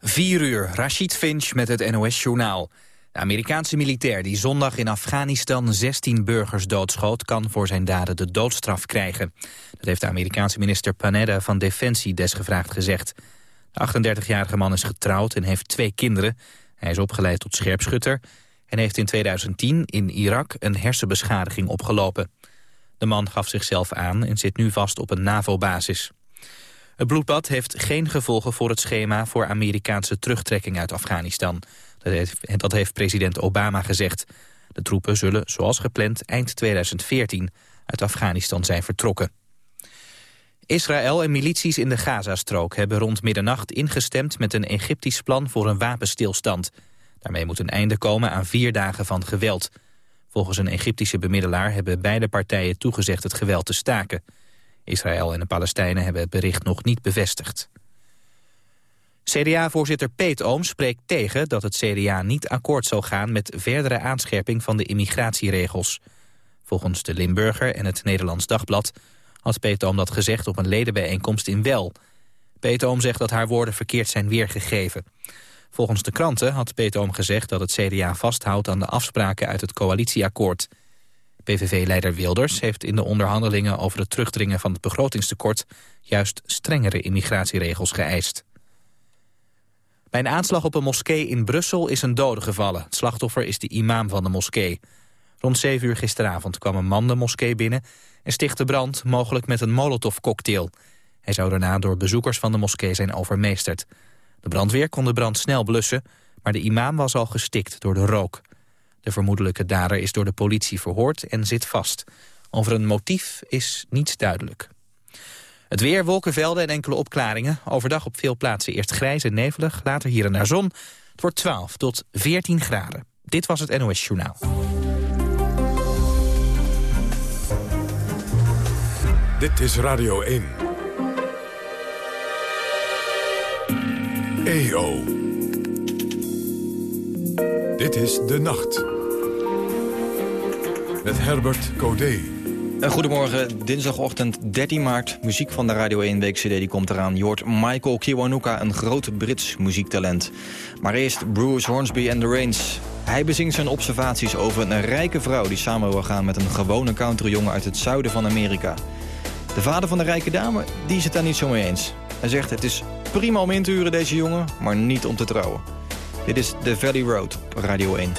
4 uur, Rashid Finch met het NOS-journaal. De Amerikaanse militair die zondag in Afghanistan 16 burgers doodschoot... kan voor zijn daden de doodstraf krijgen. Dat heeft de Amerikaanse minister Panetta van Defensie desgevraagd gezegd. De 38-jarige man is getrouwd en heeft twee kinderen. Hij is opgeleid tot scherpschutter... en heeft in 2010 in Irak een hersenbeschadiging opgelopen. De man gaf zichzelf aan en zit nu vast op een NAVO-basis. Het bloedbad heeft geen gevolgen voor het schema voor Amerikaanse terugtrekking uit Afghanistan. Dat heeft, dat heeft president Obama gezegd. De troepen zullen, zoals gepland, eind 2014 uit Afghanistan zijn vertrokken. Israël en milities in de Gazastrook hebben rond middernacht ingestemd met een Egyptisch plan voor een wapenstilstand. Daarmee moet een einde komen aan vier dagen van geweld. Volgens een Egyptische bemiddelaar hebben beide partijen toegezegd het geweld te staken. Israël en de Palestijnen hebben het bericht nog niet bevestigd. CDA-voorzitter Peet Oom spreekt tegen dat het CDA niet akkoord zal gaan... met verdere aanscherping van de immigratieregels. Volgens de Limburger en het Nederlands Dagblad... had Peet Oom dat gezegd op een ledenbijeenkomst in Wel. Peet Oom zegt dat haar woorden verkeerd zijn weergegeven. Volgens de kranten had Peet Oom gezegd dat het CDA vasthoudt... aan de afspraken uit het coalitieakkoord... PVV-leider Wilders heeft in de onderhandelingen over het terugdringen van het begrotingstekort juist strengere immigratieregels geëist. Bij een aanslag op een moskee in Brussel is een dode gevallen. Het slachtoffer is de imam van de moskee. Rond 7 uur gisteravond kwam een man de moskee binnen... en stichtte brand, mogelijk met een molotovcocktail. Hij zou daarna door bezoekers van de moskee zijn overmeesterd. De brandweer kon de brand snel blussen... maar de imam was al gestikt door de rook. De vermoedelijke dader is door de politie verhoord en zit vast. Over een motief is niets duidelijk. Het weer, wolkenvelden en enkele opklaringen. Overdag op veel plaatsen eerst grijs en nevelig, later hier en naar zon. Het wordt 12 tot 14 graden. Dit was het NOS Journaal. Dit is Radio 1. EO. Dit is De Nacht met Herbert Codé. Goedemorgen, dinsdagochtend 13 maart. Muziek van de Radio 1 Week CD die komt eraan. Je hoort Michael Kiwanuka, een groot Brits muziektalent. Maar eerst Bruce Hornsby en The Rains. Hij bezingt zijn observaties over een rijke vrouw... die samen wil gaan met een gewone countryjongen uit het zuiden van Amerika. De vader van de rijke dame, die is het daar niet zo mee eens. Hij zegt het is prima om in te huren deze jongen, maar niet om te trouwen. Dit is The Valley Road op Radio 1.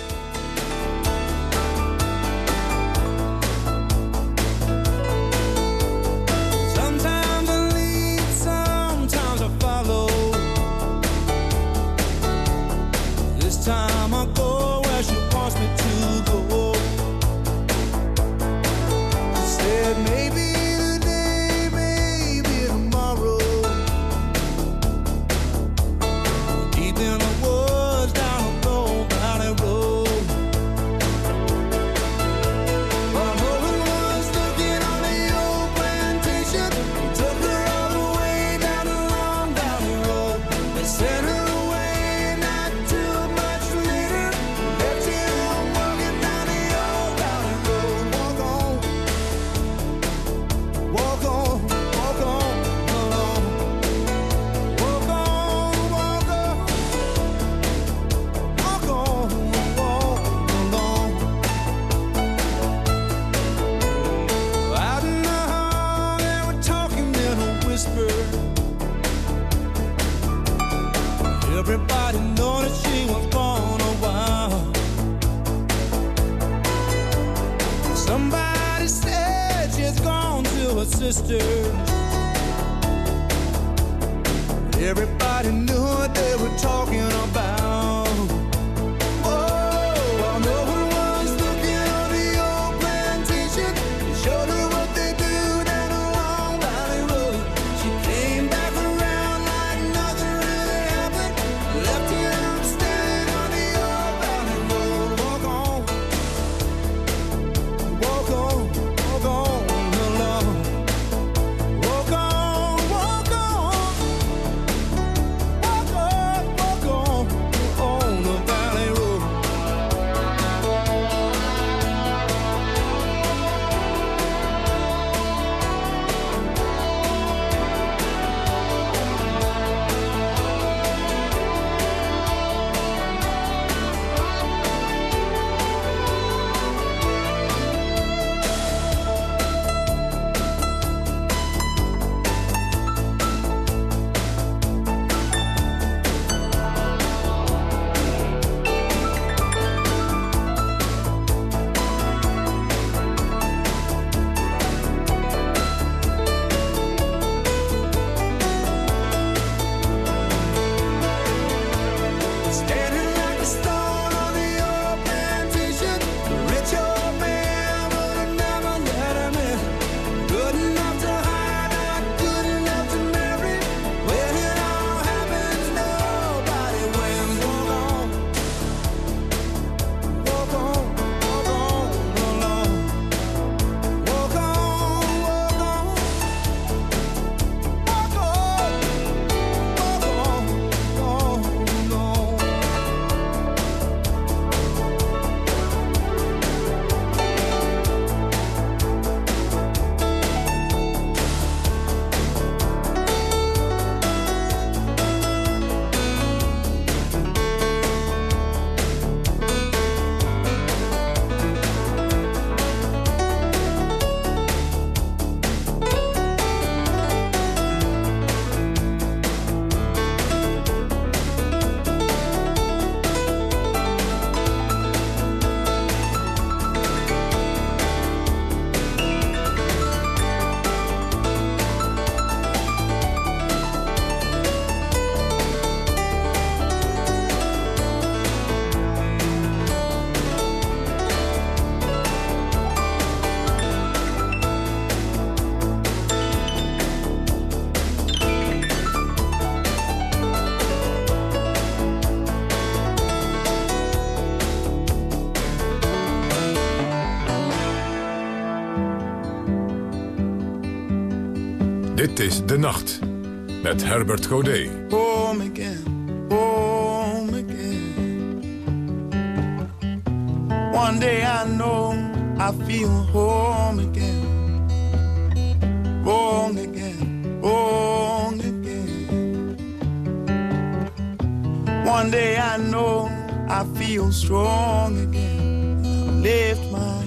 Dit is De Nacht. Met Herbert Godet. Home again, home again. One day I know I feel home again. Wrong again, wrong again. One day I know I feel strong again. Lift my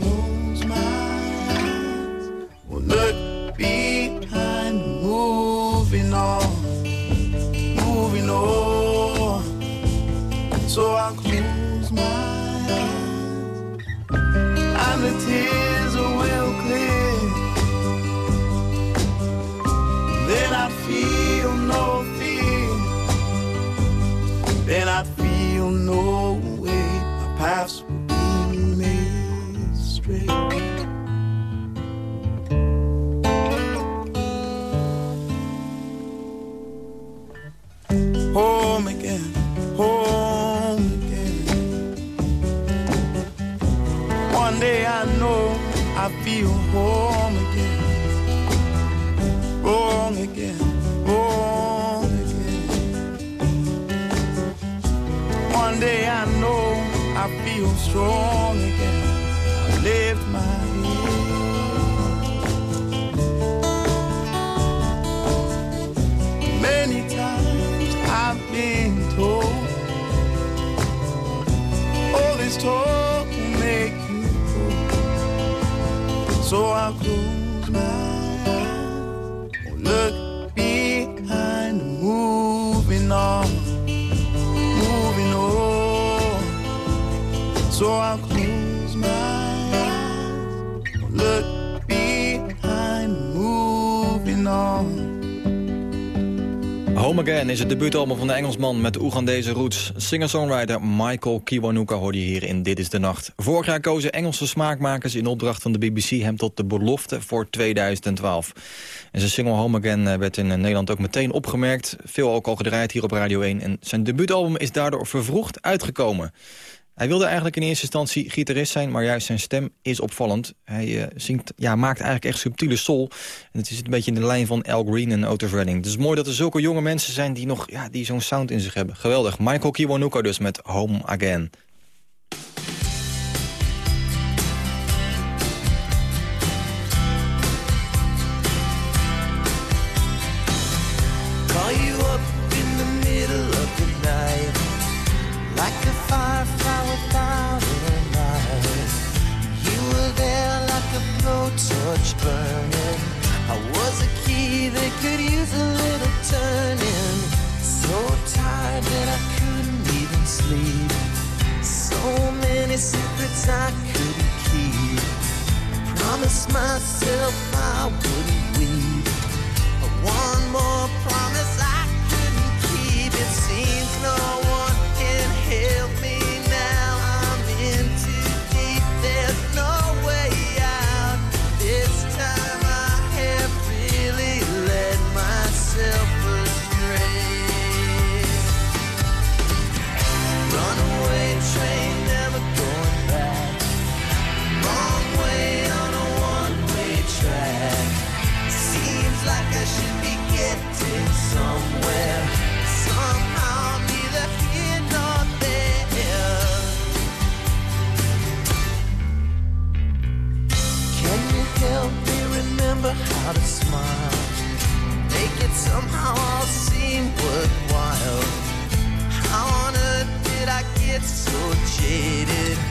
is het debuutalbum van de Engelsman met Oegandese roots. Singer-songwriter Michael Kiwanuka hoorde je hier in Dit is de Nacht. Vorig jaar kozen Engelse smaakmakers in opdracht van de BBC hem tot de belofte voor 2012. En zijn single Home Again eh, werd in Nederland ook meteen opgemerkt. Veel ook al gedraaid hier op Radio 1. En zijn debuutalbum is daardoor vervroegd uitgekomen. Hij wilde eigenlijk in eerste instantie gitarist zijn, maar juist zijn stem is opvallend. Hij uh, zingt, ja, maakt eigenlijk echt subtiele soul. En het is een beetje in de lijn van Al Green en Otis Redding. Het is mooi dat er zulke jonge mensen zijn die nog ja, die zo'n sound in zich hebben. Geweldig. Michael Kiwanuka dus met Home Again. Call you up sleep So many secrets I couldn't keep. Promised myself I wouldn't weep. One more promise I couldn't keep. It seems no so jaded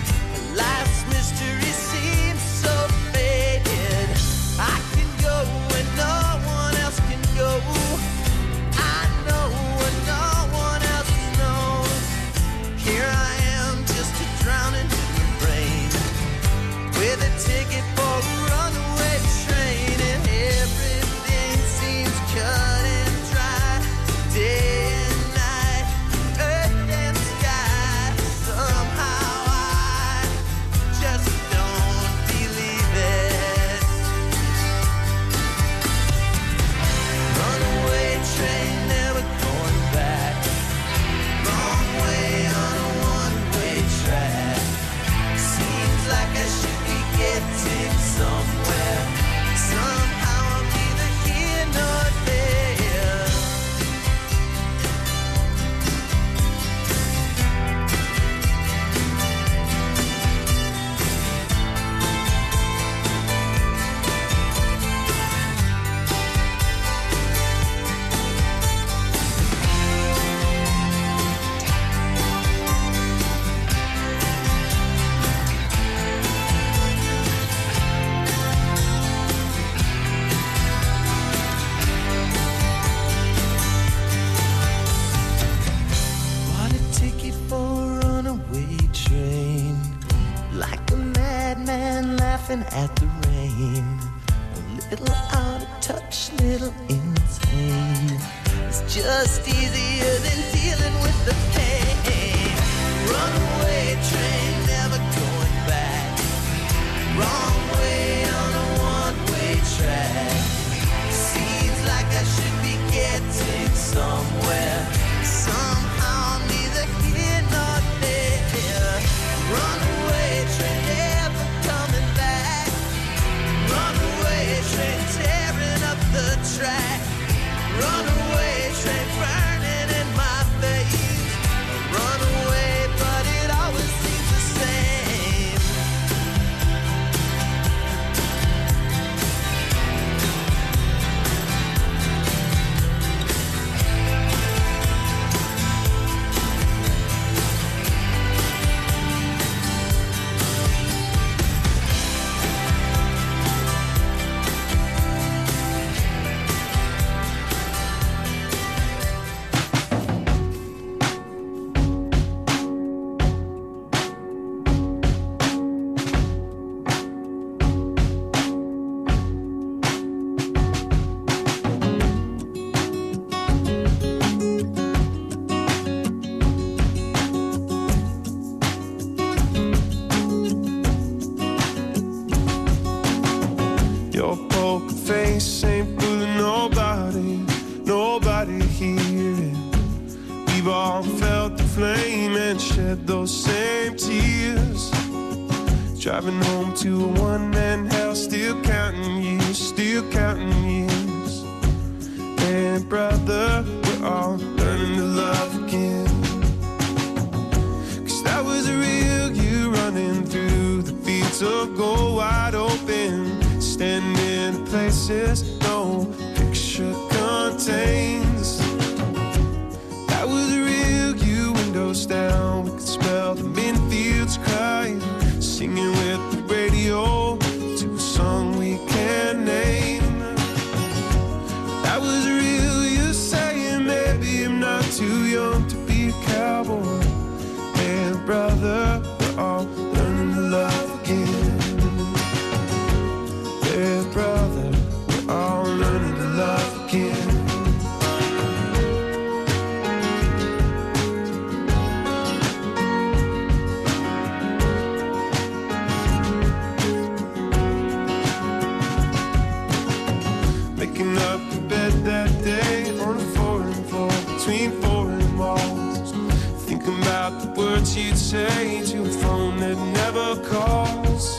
you'd say to a phone that never calls.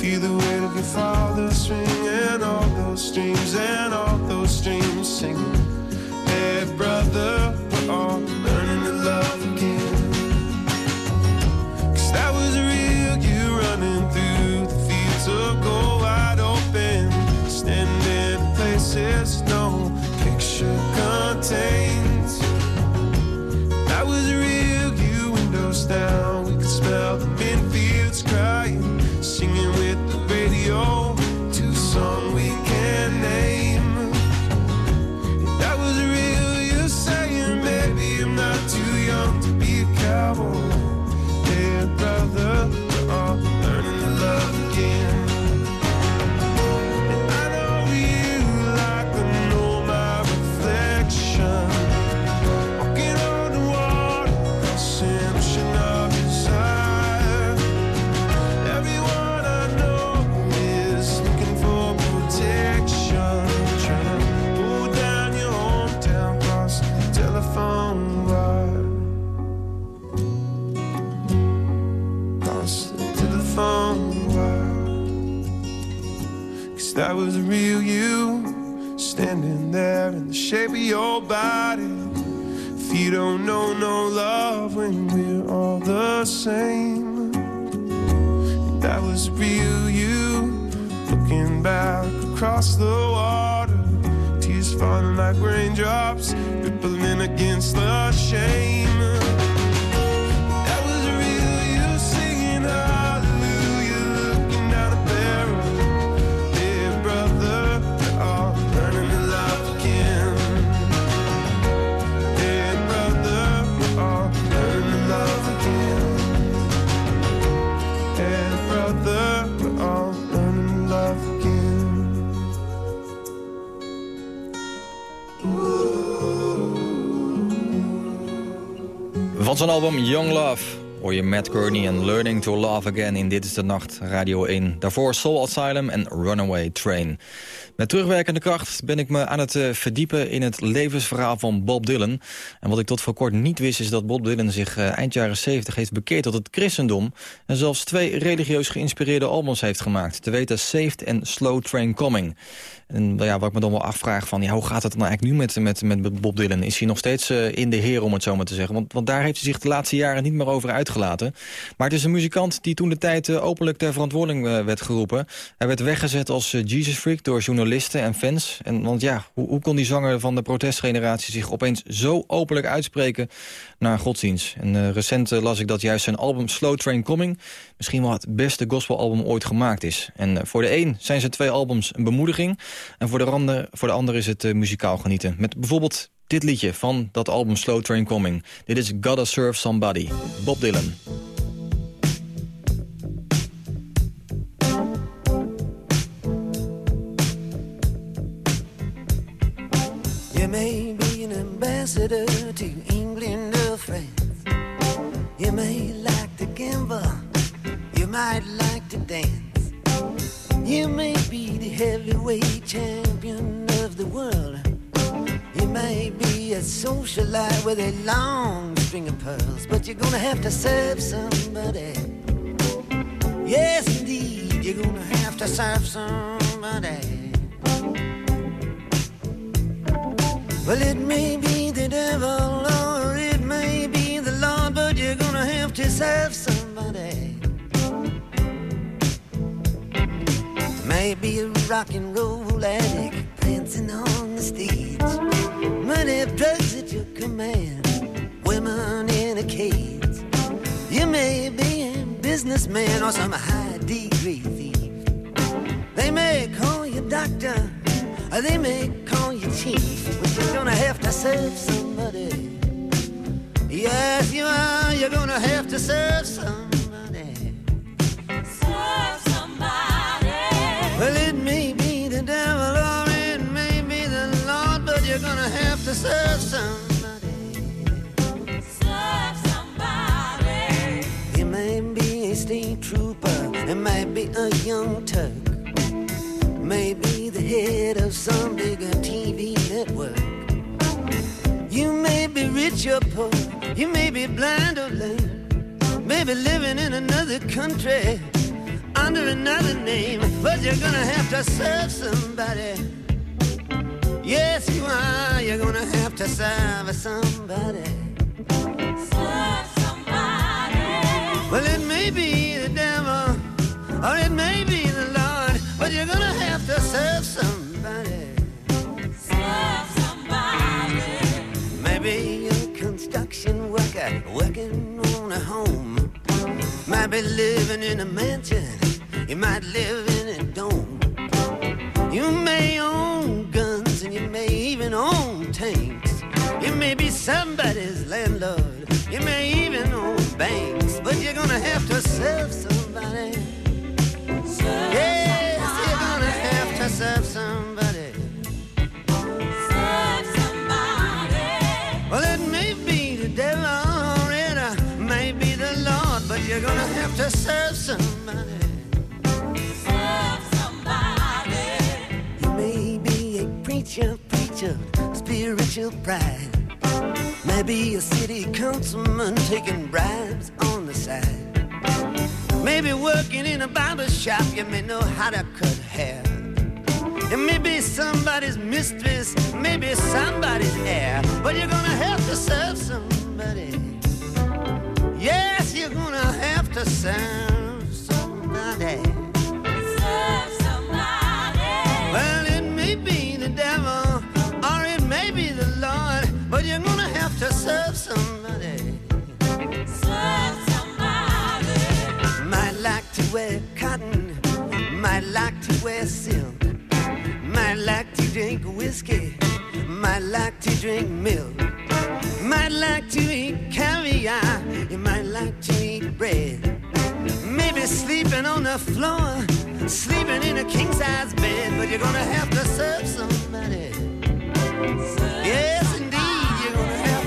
Feel the weight of your father's ring and all those streams and all. Same. That was real you looking back across the water. Tears falling like raindrops, rippling against the shame. Van album Young Love hoor je Matt Kearney en Learning to Love Again in Dit is de Nacht, Radio 1. Daarvoor Soul Asylum en Runaway Train. Met terugwerkende kracht ben ik me aan het eh, verdiepen in het levensverhaal van Bob Dylan. En wat ik tot voor kort niet wist is dat Bob Dylan zich eh, eind jaren 70 heeft bekeerd tot het christendom. En zelfs twee religieus geïnspireerde albums heeft gemaakt. Te weten Saved en Slow Train Coming. En ja, wat ik me dan wel afvraag van, hoe gaat het nou eigenlijk nu met, met, met Bob Dylan? Is hij nog steeds uh, in de heer, om het zo maar te zeggen? Want, want daar heeft hij zich de laatste jaren niet meer over uitgelaten. Maar het is een muzikant die toen de tijd uh, openlijk ter verantwoording uh, werd geroepen. Hij werd weggezet als Jesus Freak door journalisten en fans. En, want ja, hoe, hoe kon die zanger van de protestgeneratie zich opeens zo openlijk uitspreken naar godsdienst? En recent las ik dat juist zijn album Slow Train Coming misschien wel het beste gospelalbum ooit gemaakt is. En voor de een zijn zijn twee albums een bemoediging... En voor de, ander, voor de ander is het muzikaal genieten. Met bijvoorbeeld dit liedje van dat album Slow Train Coming. Dit is Gotta Serve Somebody, Bob Dylan. You may be an ambassador to England or France. You may like to gamble. You might like to dance. You may be the heavyweight champion of the world. May be a socialite with a long string of pearls, but you're gonna have to serve somebody. Yes, indeed, you're gonna have to serve somebody. Well, it may be the devil or it may be the Lord, but you're gonna have to serve somebody. Maybe a rock and roll addict prancing on the stage. Money, drugs at your command, women in a cage. You may be a businessman or some high degree thief. They may call you doctor, or they may call you chief, but you're gonna have to serve somebody. Yes, you are. You're gonna have to serve somebody. Serve to serve somebody. Serve somebody. You may be a state trooper, it might be a young Turk, maybe the head of some bigger TV network. You may be rich or poor, you may be blind or lame, maybe living in another country under another name, but you're gonna have to serve somebody. Yes, you are. You're gonna have to serve somebody. Serve somebody. Well, it may be the devil, or it may be the Lord, but you're gonna have to serve somebody. Serve somebody. Maybe a construction worker working on a home. Might be living in a mansion, you might live in a dome. You may may even own tanks. You may be somebody's landlord, you may even own banks, but you're gonna have to serve somebody. Yes, you're gonna have to serve somebody. Serve somebody. Well, it may be the devil or it uh, may be the Lord, but you're gonna have to serve somebody. Serve somebody. You may be a preacher, spiritual pride. Maybe a city councilman taking bribes on the side. Maybe working in a barber shop, you may know how to cut hair. and maybe somebody's mistress, maybe somebody's heir. But you're gonna have to serve somebody. Yes, you're gonna have to serve somebody. Serve somebody. Well, it may be the devil but you're gonna have to serve somebody. Serve somebody. Might like to wear cotton, might like to wear silk, might like to drink whiskey, might like to drink milk, might like to eat caviar, you might like to eat bread. Maybe sleeping on the floor, sleeping in a king size bed, but you're gonna have to serve somebody. Yes,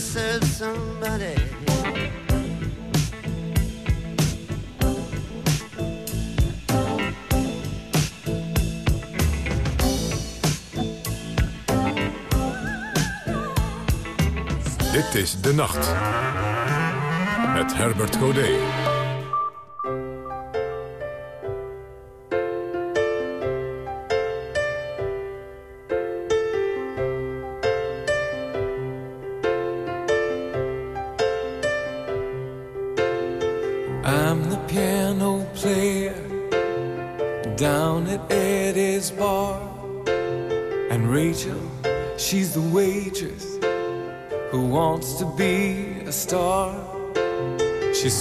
serve somebody. Dit is De Nacht. Met Herbert Codé.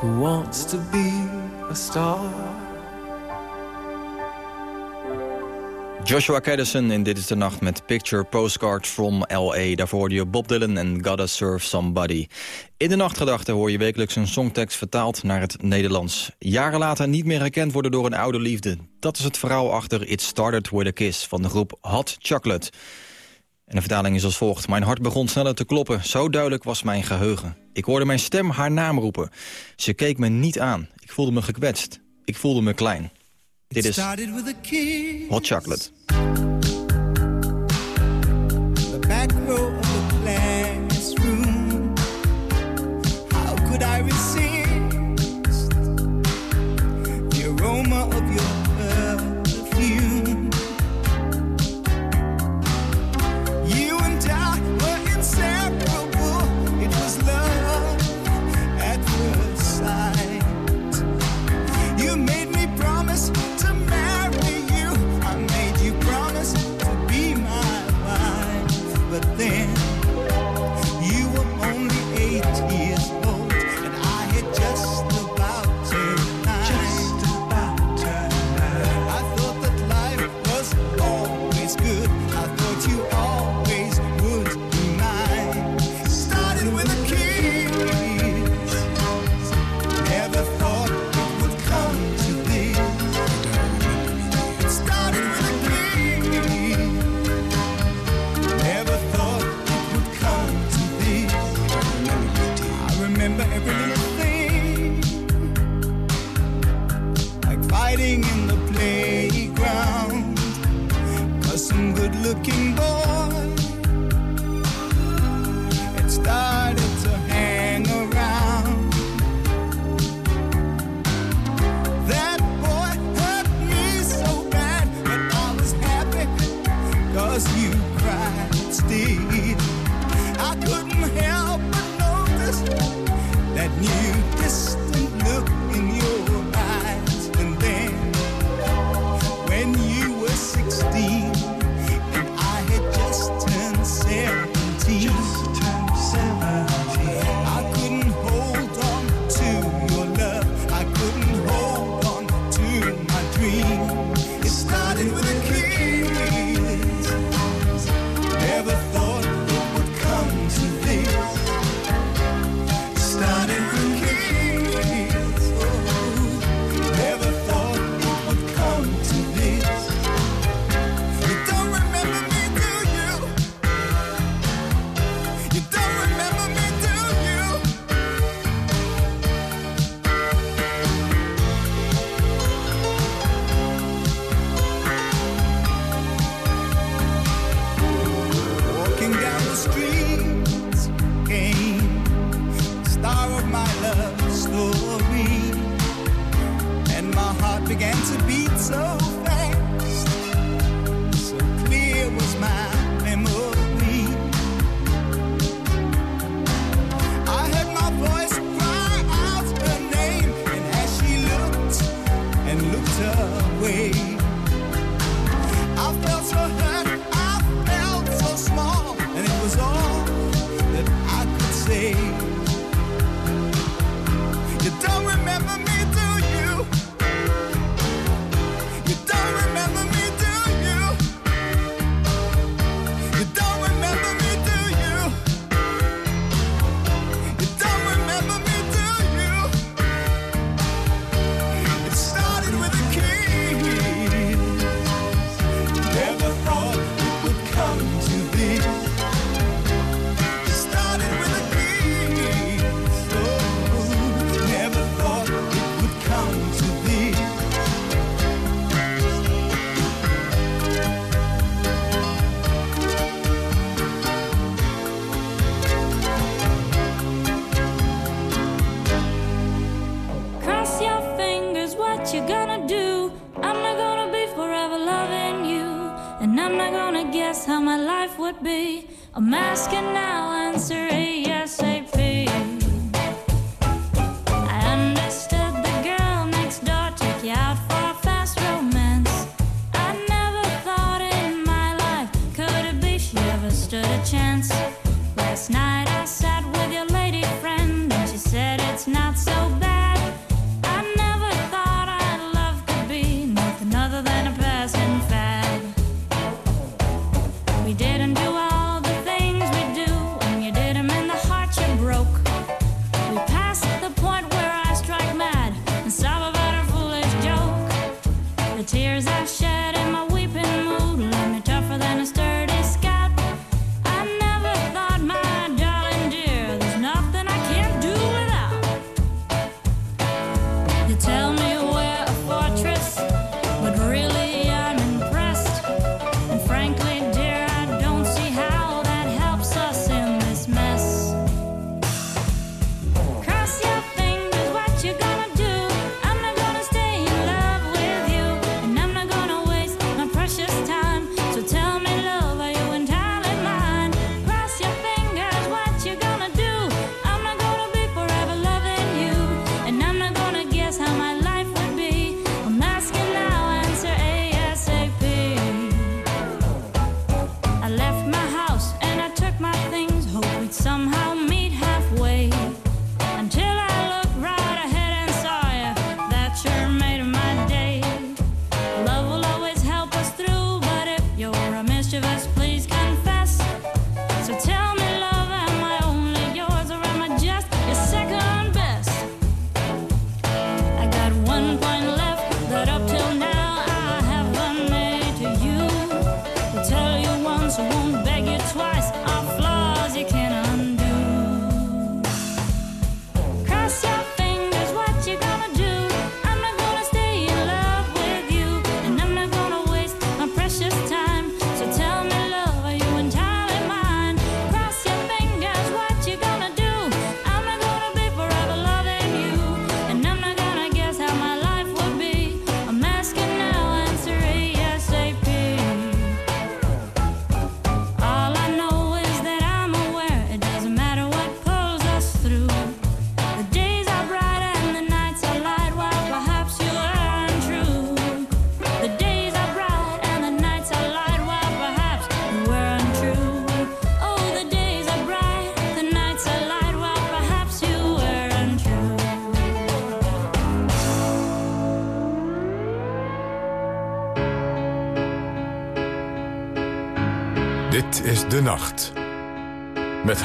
who wants to be a star. Joshua Caddison in Dit is de Nacht met Picture Postcard from L.A. Daarvoor hoorde je Bob Dylan en Gotta Serve Somebody. In de Nachtgedachte hoor je wekelijks een songtekst vertaald naar het Nederlands. Jaren later niet meer herkend worden door een oude liefde. Dat is het verhaal achter It Started With A Kiss van de groep Hot Chocolate. En de vertaling is als volgt. Mijn hart begon sneller te kloppen, zo duidelijk was mijn geheugen. Ik hoorde mijn stem haar naam roepen. Ze keek me niet aan. Ik voelde me gekwetst. Ik voelde me klein. Dit is. Hot Chocolate. the back row cause you cried still. I couldn't help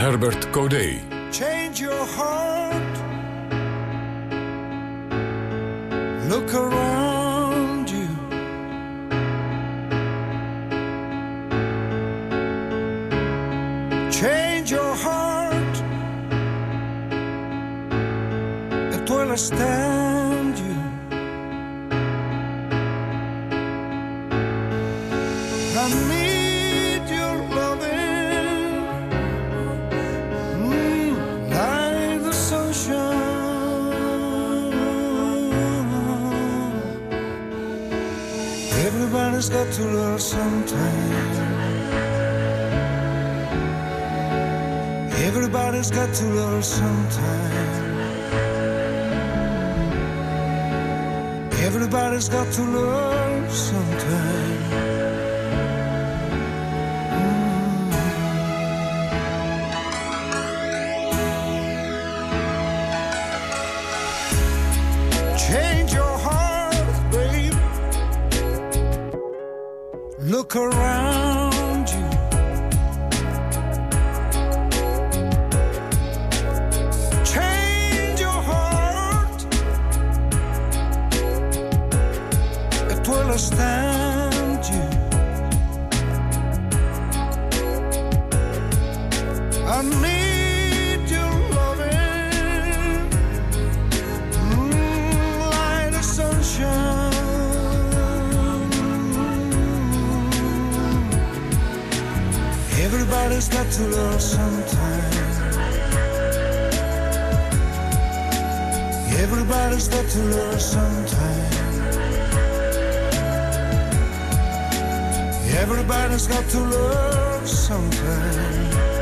Herbert Codé. Change your heart. Look around you. Change your heart. It toilet stand. just got to learn sometime. Everybody's got to learn sometime. has got to love something.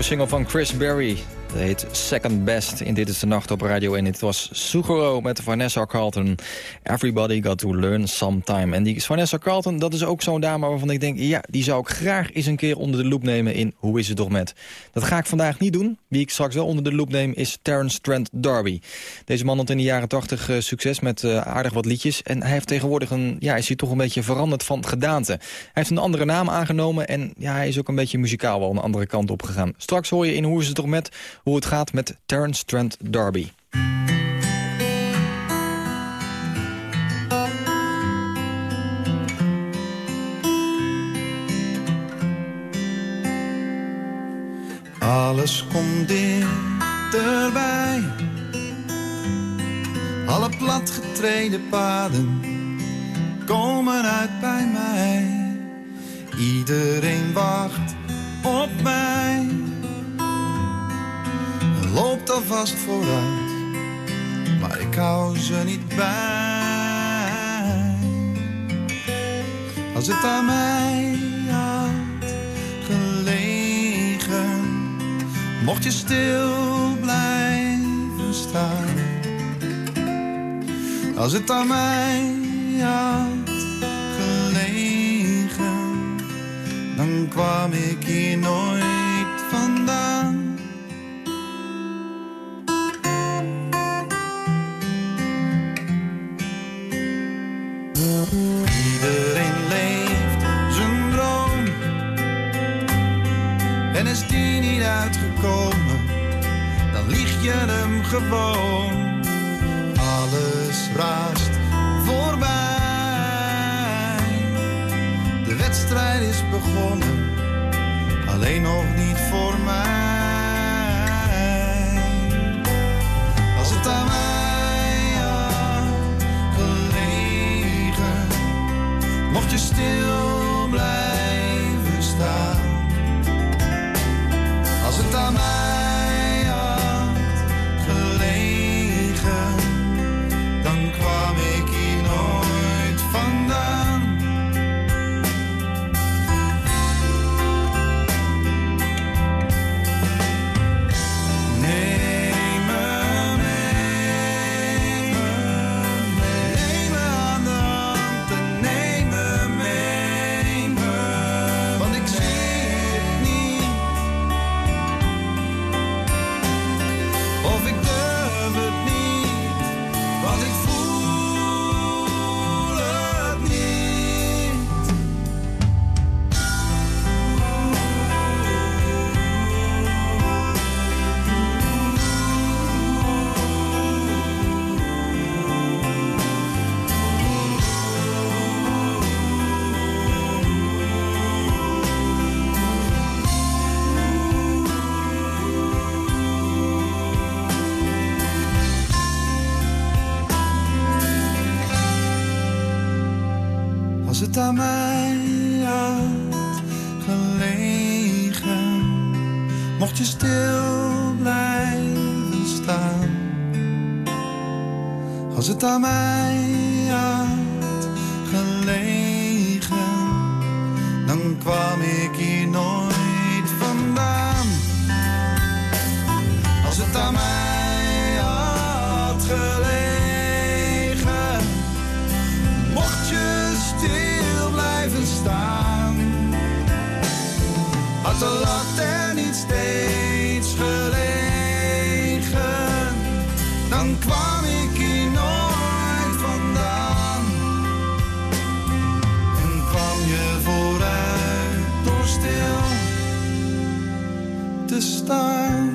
Nieuwe single van Chris Berry. Dat heet Second Best in Dit is de Nacht op Radio 1. Het was Suguro met Vanessa Carlton. Everybody got to learn sometime. En die Vanessa Carlton, dat is ook zo'n dame waarvan ik denk... ja, die zou ik graag eens een keer onder de loep nemen in Hoe is het toch met. Dat ga ik vandaag niet doen. Wie ik straks wel onder de loep neem is Terence Trent D'Arby. Deze man had in de jaren 80 eh, succes met eh, aardig wat liedjes. En hij heeft tegenwoordig een, ja, is hij toch een beetje veranderd van gedaante. Hij heeft een andere naam aangenomen en ja, hij is ook een beetje muzikaal wel een andere kant op gegaan. Straks hoor je in Hoe is het toch met hoe het gaat met Terence Trent D'Arby. Alles komt dichterbij. Alle platgetreden paden komen uit bij mij. Iedereen wacht op mij. En loopt alvast vooruit, maar ik hou ze niet bij. Als het aan mij had gelegen, mocht je stil blijven staan. Als het aan mij had gelegen, dan kwam ik hier nooit vandaan. Iedereen leeft zijn droom. En is die niet uitgekomen, dan lieg je hem gewoon. Alles raast voorbij. De wedstrijd is begonnen, alleen nog niet voor mij. kwam ik hier nooit vandaan. En kwam je vooruit door stil te staan.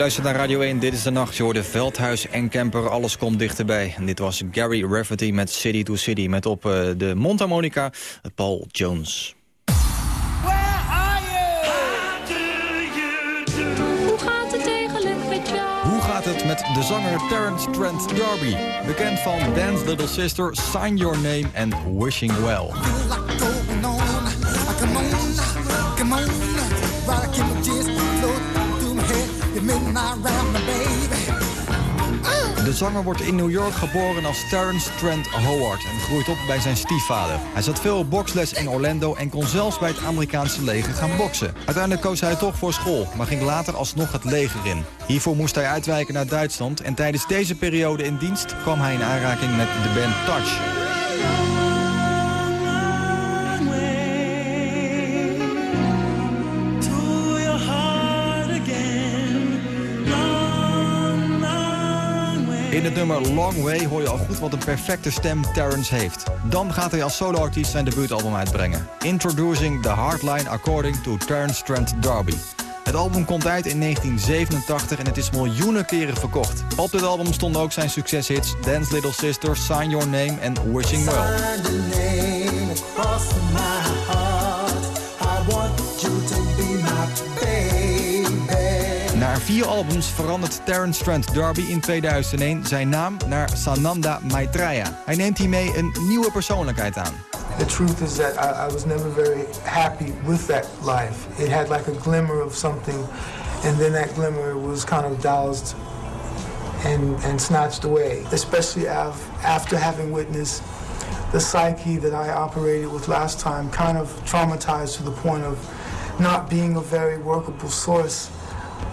Luistert naar Radio 1, dit is de nacht. Je hoorde Veldhuis en Kemper, alles komt dichterbij. En dit was Gary Rafferty met City to City... met op eh, de mondharmonica Paul Jones. Hoe gaat het eigenlijk met jou? Hoe gaat het met de zanger Terence Trent D'Arby? Bekend van Dance Little Sister, Sign Your Name en Wishing Well. De zanger wordt in New York geboren als Terence Trent Howard... en groeit op bij zijn stiefvader. Hij zat veel op boksles in Orlando en kon zelfs bij het Amerikaanse leger gaan boksen. Uiteindelijk koos hij toch voor school, maar ging later alsnog het leger in. Hiervoor moest hij uitwijken naar Duitsland... en tijdens deze periode in dienst kwam hij in aanraking met de band Touch. In het nummer Long Way hoor je al goed wat een perfecte stem Terrence heeft. Dan gaat hij als soloartiest zijn debuutalbum uitbrengen. Introducing the Hardline According to Terrence Trent D'Arby. Het album komt uit in 1987 en het is miljoenen keren verkocht. Op dit album stonden ook zijn succeshits Dance Little Sister, Sign Your Name en Wishing Well. Vier albums verandert Terrence Trent D'Arby in 2001 zijn naam naar Sananda Maitreya. Hij neemt hiermee een nieuwe persoonlijkheid aan. The truth is that I, I was never very happy with that life. It had like a glimmer of something, and then that glimmer was kind of doused and, and snatched away. Especially af, after having witnessed the psyche that I operated with last time, kind of traumatized to the point of not being a very workable source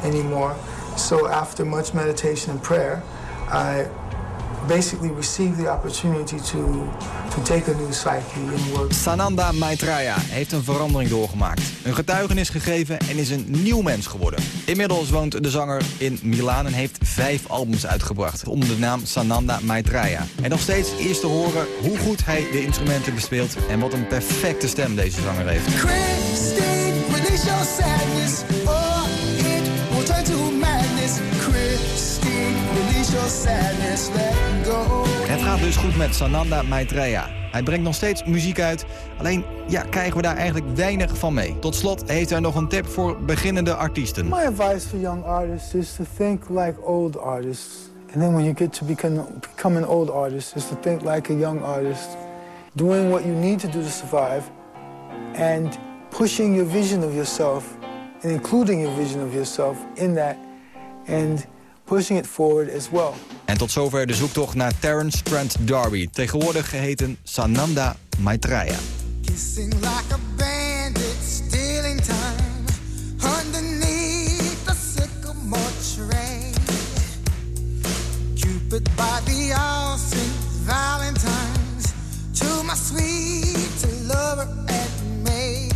anymore. So after much meditation and prayer, I basically received the opportunity to, to take a new psyche and work. Sananda Maitreya heeft een verandering doorgemaakt. Een getuigenis gegeven en is een nieuw mens geworden. Inmiddels woont de zanger in Milaan en heeft vijf albums uitgebracht... onder de naam Sananda Maitreya. En nog steeds is te horen hoe goed hij de instrumenten bespeelt... en wat een perfecte stem deze zanger heeft. Christine, turn to madness. Christine, release your sadness. Let go. Het gaat dus goed met Sananda Maitreya. Hij brengt nog steeds muziek uit, alleen ja, krijgen we daar eigenlijk weinig van mee. Tot slot heeft hij nog een tip voor beginnende artiesten. My advice for young artists is to think like old artists. And then when you get to become, become an old artist, is to think like a young artist. Doing what you need to do to survive and pushing your vision of yourself and including your vision of yourself in that and pushing it forward as well. En tot zover de zoektocht naar Terence Trent D'Arby, tegenwoordig geheten Sananda Maitreya. Kissing like a bandit, stealing time underneath the sycamore tree. Cupid by the all. Valentine's to my sweet lover and me.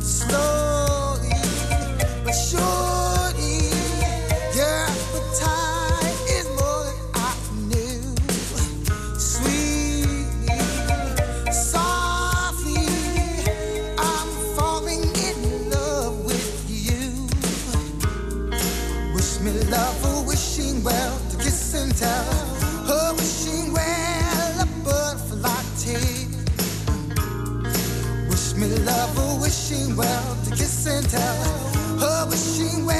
Slowly well to kiss and tell. 我不欣慰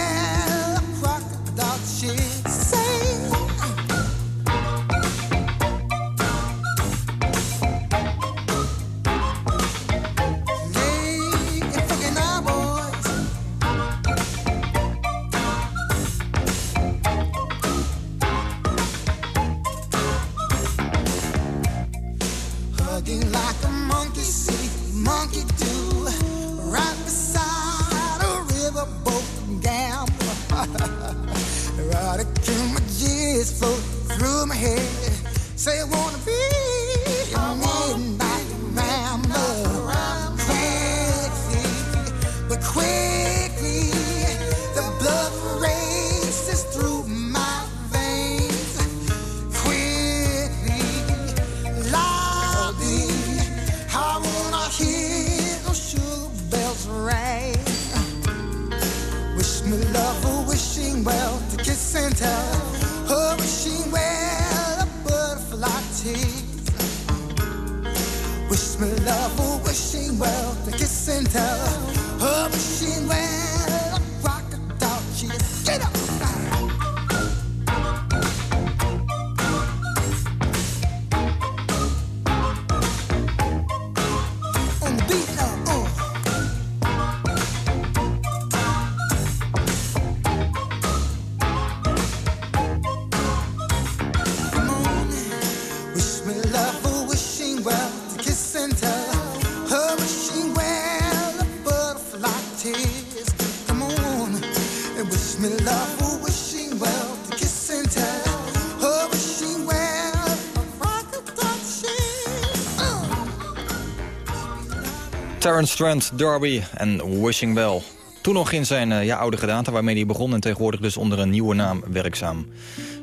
Strand Derby en Wishing Bell. Toen nog in zijn eh, ja, oude gedaante waarmee hij begon... en tegenwoordig dus onder een nieuwe naam werkzaam.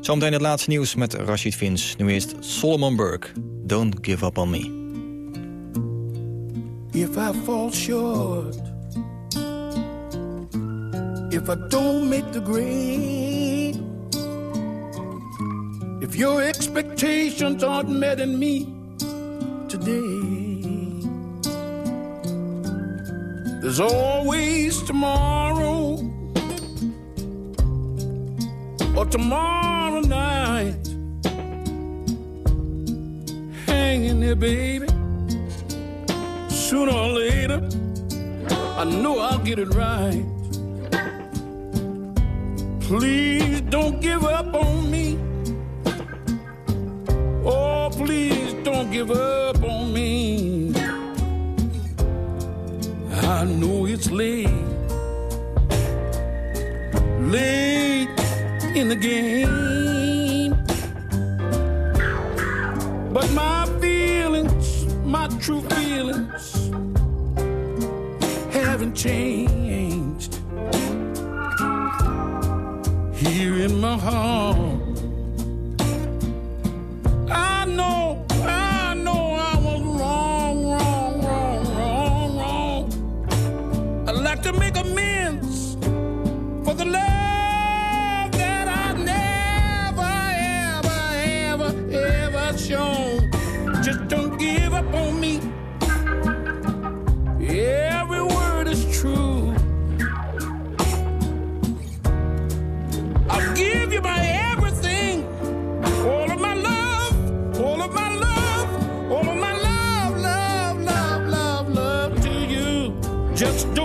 Zometeen het laatste nieuws met Rashid Vins. Nu eerst Solomon Burke. Don't give up on me. If I fall short If I don't make the grade If your expectations aren't met in me today There's always tomorrow or tomorrow night. Hanging there, baby. Sooner or later, I know I'll get it right. Please don't give up on me. Oh, please don't give up on me. I know it's late, late in the game. But my feelings, my true feelings, haven't changed. Here in my heart, I know Just do